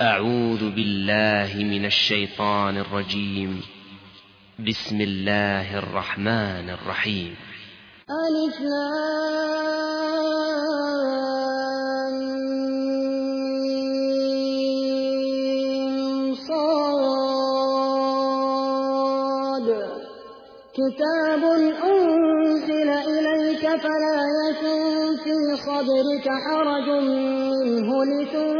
أعوذ بالله من الشيطان الرجيم. بسم الله الرحمن الرحيم. ألف صاد. كتاب أنزل إليك فلا يكن في صدرك حرج منه لتنذر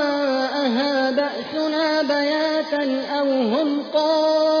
فجاءها بأسنا بياتا أو هم قائلون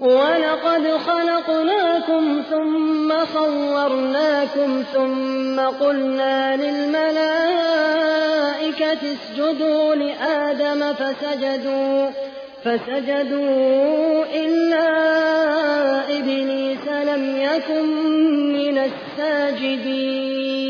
ولقد خلقناكم ثم صورناكم ثم قلنا للملائكة اسجدوا لآدم فسجدوا فسجدوا إلا إبليس لم يكن من الساجدين.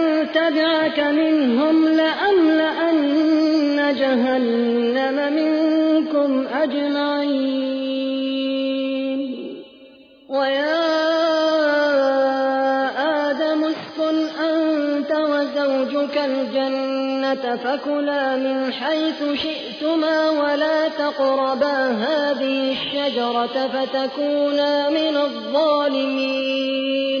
تبعك منهم لأملأن جهنم منكم أجمعين. ويا آدم اسكن أنت وزوجك الجنة فكلا من حيث شئتما ولا تقربا هذه الشجرة فتكونا من الظالمين.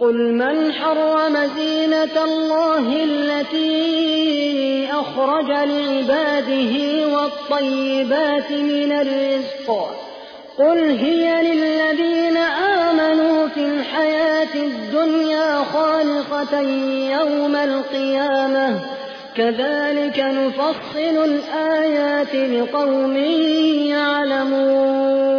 قل من حرم زينة الله التي أخرج لعباده والطيبات من الرزق قل هي للذين آمنوا في الحياة الدنيا خالصة يوم القيامة كذلك نفصل الآيات لقوم يعلمون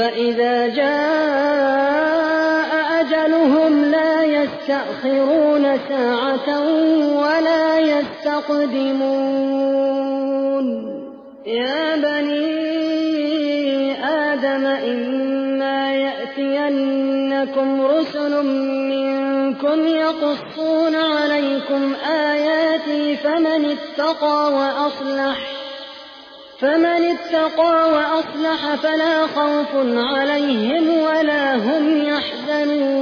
فإذا جاء يستأخرون ساعة ولا يستقدمون. يا بني آدم إما يأتينكم رسل منكم يقصون عليكم آياتي فمن اتقى وأصلح. فمن اتقى وأصلح فلا خوف عليهم ولا هم يحزنون.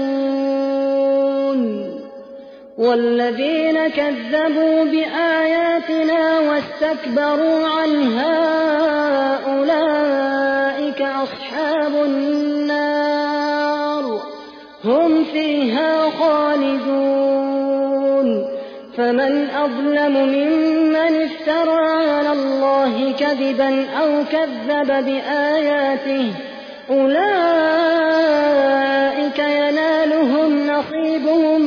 والذين كذبوا بآياتنا واستكبروا عنها أولئك أصحاب النار. هم فيها خالدون. فمن أظلم ممن افترى على الله كذبا أو كذب بآياته أولئك ينالهم نصيبهم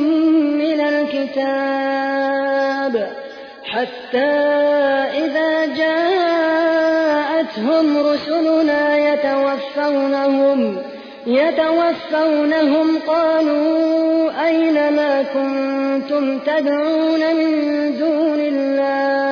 من الكتاب حتى إذا جاءتهم رسلنا يتوفونهم يتوفونهم قالوا أين ما كنتم تدعون من دون الله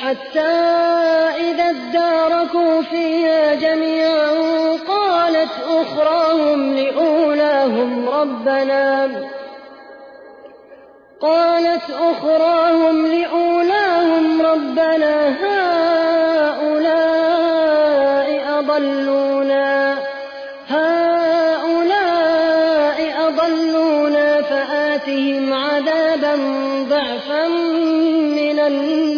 حتى إذا اداركوا فيها جميعا قالت أخراهم لأولاهم ربنا. قالت أخراهم لأولاهم ربنا. هؤلاء أضلونا. هؤلاء أضلونا. فآتهم عذابا ضعفا من النار.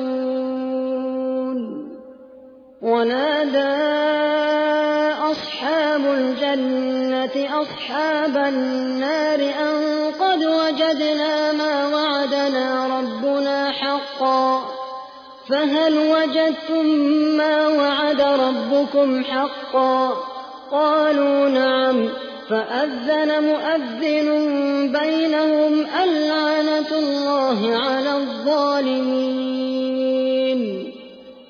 ونادى أصحاب الجنة أصحاب النار أن قد وجدنا ما وعدنا ربنا حقا فهل وجدتم ما وعد ربكم حقا قالوا نعم فأذن مؤذن بينهم اللعنة الله على الظالمين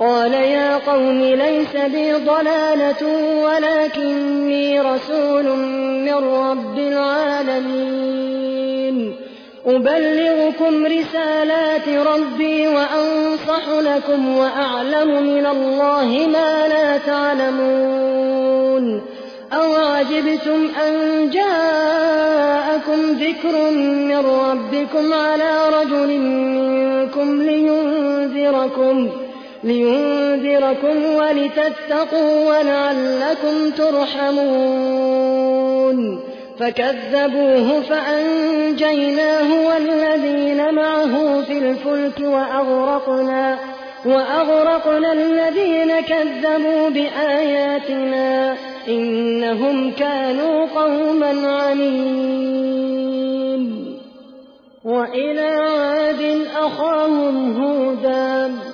قال يا قوم ليس بي ضلالة ولكني رسول من رب العالمين. أبلغكم رسالات ربي وأنصح لكم وأعلم من الله ما لا تعلمون. أو عجبتم أن جاءكم ذكر من ربكم على رجل منكم لينذركم لينذركم ولتتقوا ولعلكم ترحمون. فكذبوه فأنجيناه والذين معه في الفلك وأغرقنا وأغرقنا الذين كذبوا بآياتنا إنهم كانوا قوما عنين. وإلى عاد أخاهم هودا.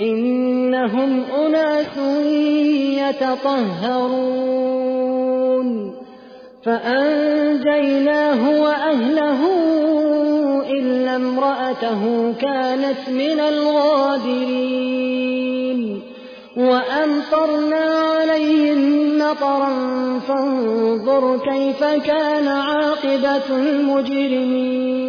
إنهم أناس يتطهرون فأنجيناه وأهله إلا امرأته كانت من الغابرين وأمطرنا عليهم مطرا فانظر كيف كان عاقبة المجرمين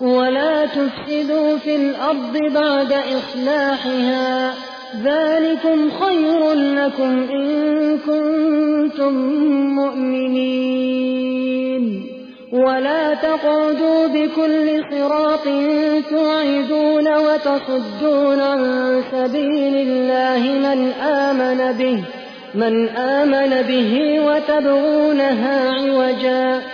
ولا تفسدوا في الأرض بعد إصلاحها. ذلكم خير لكم إن كنتم مؤمنين. ولا تقعدوا بكل صراط توعدون وتصدون عن سبيل الله من آمن به من آمن به وتبغونها عوجا.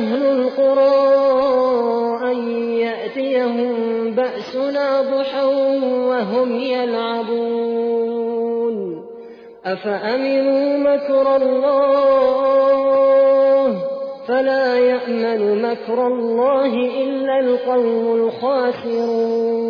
أهل القرى أن يأتيهم بأسنا ضحى وهم يلعبون. أفأمنوا مكر الله؟ فلا يأمن مكر الله إلا القوم الخاسرون.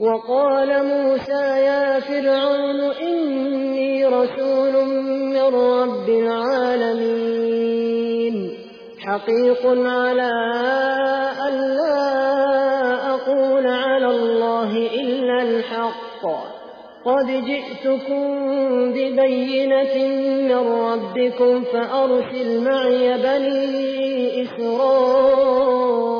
وقال موسى يا فرعون إني رسول من رب العالمين حقيق على أن لا أقول على الله إلا الحق. قد جئتكم ببينة من ربكم فأرسل معي بني إسرائيل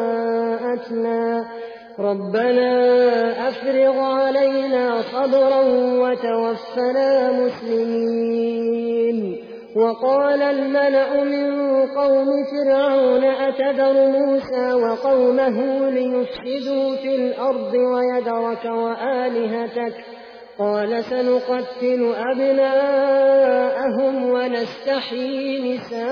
جاءتنا ربنا أفرغ علينا صبرا وتوفنا مسلمين. وقال الملأ من قوم فرعون أتذر موسى وقومه ليفسدوا في الأرض ويدرك وآلهتك. قال سنقتل أبناءهم ونستحيي نساءهم.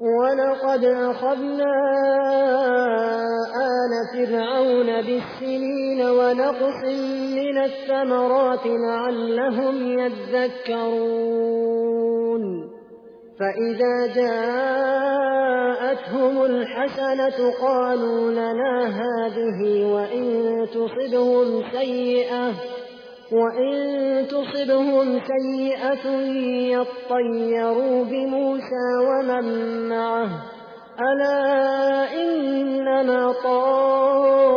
ولقد أخذنا آل فرعون بالسنين ونقص من الثمرات لعلهم يذكرون. فإذا جاءتهم الحسنة قالوا لنا هذه وإن تصبهم سيئة. وإن تصبهم سيئة يطيروا بموسى ومن معه ألا إنما طائرهم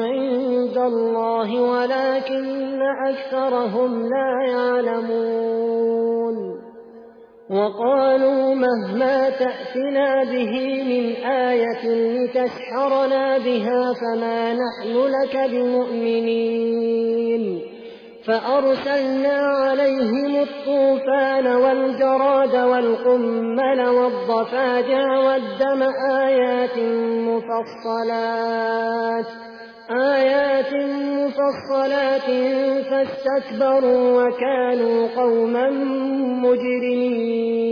عند الله ولكن أكثرهم لا يعلمون وقالوا مهما تأتنا به من آية لتسحرنا بها فما نحن لك بمؤمنين فأرسلنا عليهم الطوفان والجراد والقمل والضفادع والدم آيات مفصلات آيات مفصلات فاستكبروا وكانوا قوما مجرمين.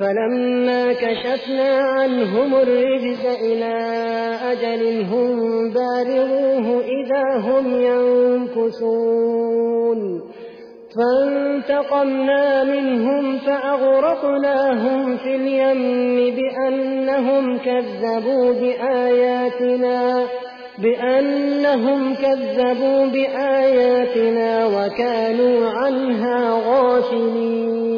فلما كشفنا عنهم الرجز إلى أجل هم بالغوه إذا هم ينكثون. فانتقمنا منهم فأغرقناهم في اليم بأنهم كذبوا بآياتنا بأنهم كذبوا بآياتنا وكانوا عنها غافلين.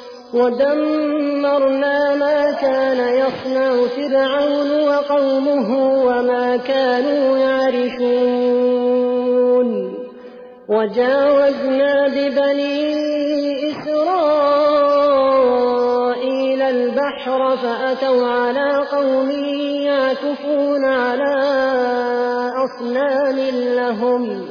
ودمرنا ما كان يصنع فرعون وقومه وما كانوا يعرشون. وجاوزنا ببني إسرائيل البحر فأتوا على قوم يعكفون على أصنام لهم.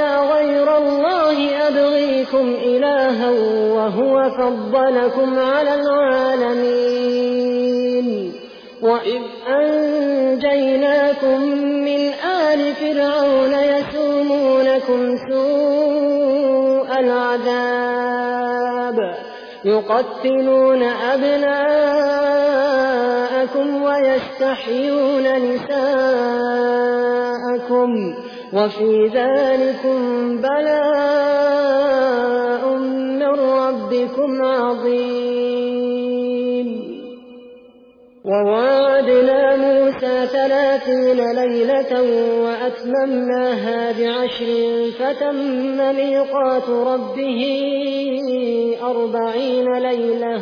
أبغيكم إلها وهو فضلكم على العالمين. وإذ أنجيناكم من آل فرعون يسومونكم سوء العذاب يقتلون أبناءكم ويستحيون نساءكم. وفي ذلكم بلاء من ربكم عظيم. ووعدنا موسى ثلاثين ليلة وأتممناها بعشر فتم ميقات ربه أربعين ليلة.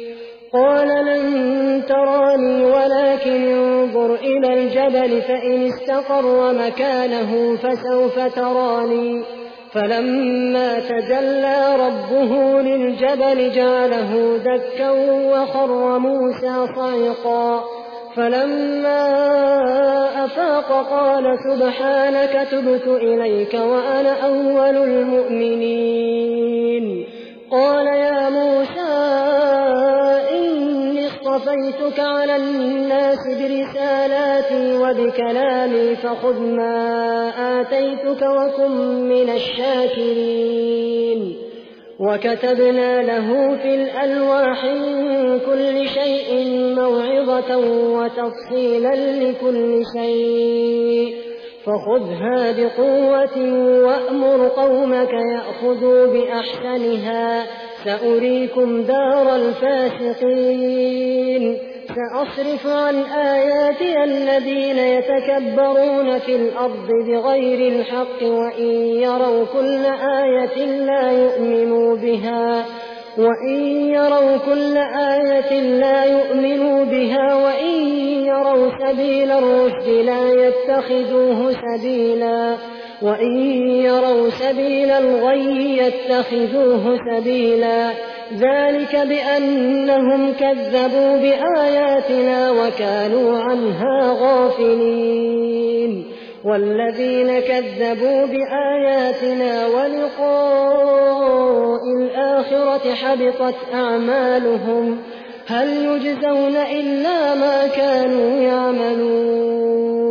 قال لن تراني ولكن انظر إلى الجبل فإن استقر مكانه فسوف تراني. فلما تجلى ربه للجبل جعله دكا وخر موسى صعقا. فلما أفاق قال سبحانك تبت إليك وأنا أول المؤمنين. قال يا موسى اصطفيتك على الناس برسالاتي وبكلامي فخذ ما آتيتك وكن من الشاكرين وكتبنا له في الألواح كل شيء موعظة وتفصيلا لكل شيء فخذها بقوة وأمر قومك يأخذوا بأحسنها سأريكم دار الفاسقين. سأصرف عن آياتي الذين يتكبرون في الأرض بغير الحق وإن يروا كل آية لا يؤمنوا بها وإن يروا كل آية لا يؤمنوا بها وإن يروا سبيل الرشد لا يتخذوه سبيلا. وإن يروا سبيل الغي يتخذوه سبيلا ذلك بأنهم كذبوا بآياتنا وكانوا عنها غافلين والذين كذبوا بآياتنا ولقاء الآخرة حبطت أعمالهم هل يجزون إلا ما كانوا يعملون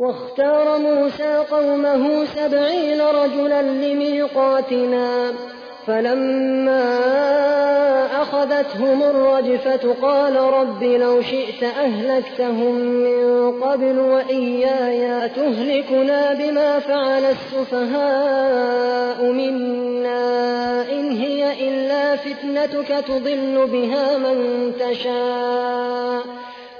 واختار موسى قومه سبعين رجلا لميقاتنا فلما أخذتهم الرجفة قال رب لو شئت أهلكتهم من قبل وإياي تهلكنا بما فعل السفهاء منا إن هي إلا فتنتك تضل بها من تشاء.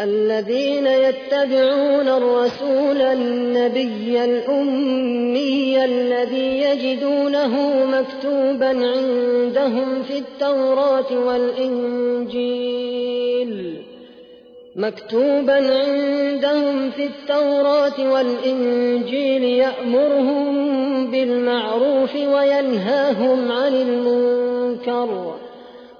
الذين يتبعون الرسول النبي الأمي الذي يجدونه مكتوبا عندهم في التوراة والإنجيل. مكتوبا عندهم في التوراة والإنجيل يأمرهم بالمعروف وينهاهم عن المنكر.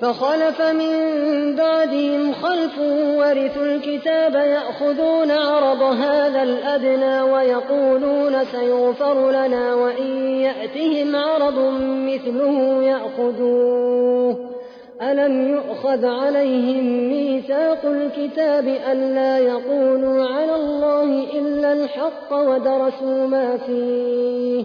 فخلف من بعدهم خلف ورثوا الكتاب يأخذون عرض هذا الأدنى ويقولون سيغفر لنا وإن يأتهم عرض مثله يأخذوه. ألم يؤخذ عليهم ميثاق الكتاب ألا يقولوا على الله إلا الحق ودرسوا ما فيه؟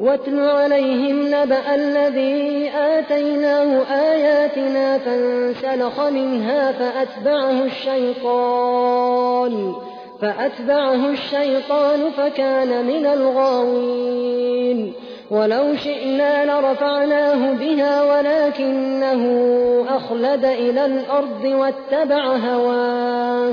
واتل عليهم نبأ الذي آتيناه آياتنا فانسلخ منها فأتبعه الشيطان فأتبعه الشيطان فكان من الغاوين. ولو شئنا لرفعناه بها ولكنه أخلد إلى الأرض واتبع هواه.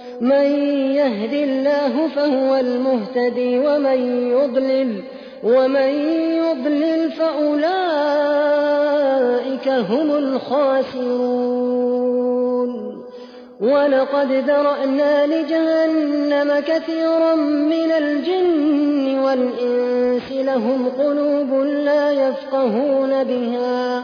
من يهد الله فهو المهتدي ومن يضلل ومن يضلل فأولئك هم الخاسرون. ولقد ذرأنا لجهنم كثيرا من الجن والإنس لهم قلوب لا يفقهون بها.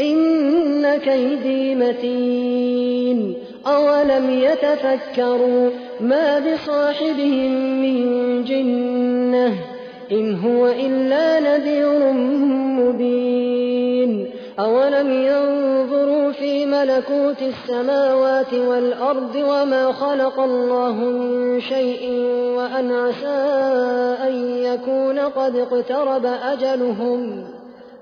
إن كيدي متين. أولم يتفكروا ما بصاحبهم من جنة إن هو إلا نذير مبين. أولم ينظروا في ملكوت السماوات والأرض وما خلق الله من شيء وأن عسى أن يكون قد اقترب أجلهم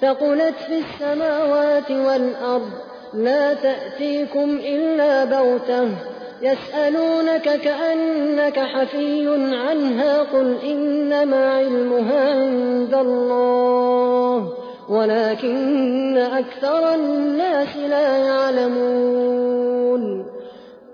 ثقلت في السماوات والأرض. لا تأتيكم إلا بغتة. يسألونك كأنك حفي عنها. قل إنما علمها عند الله. ولكن أكثر الناس لا يعلمون.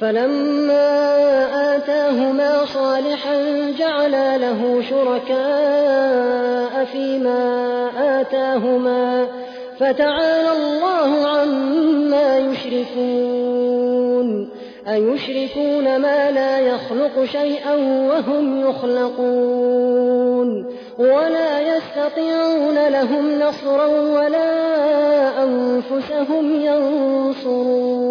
فلما آتاهما صالحا جعلا له شركاء فيما آتاهما فتعالى الله عما يشركون. أيشركون ما لا يخلق شيئا وهم يخلقون. ولا يستطيعون لهم نصرا ولا أنفسهم ينصرون.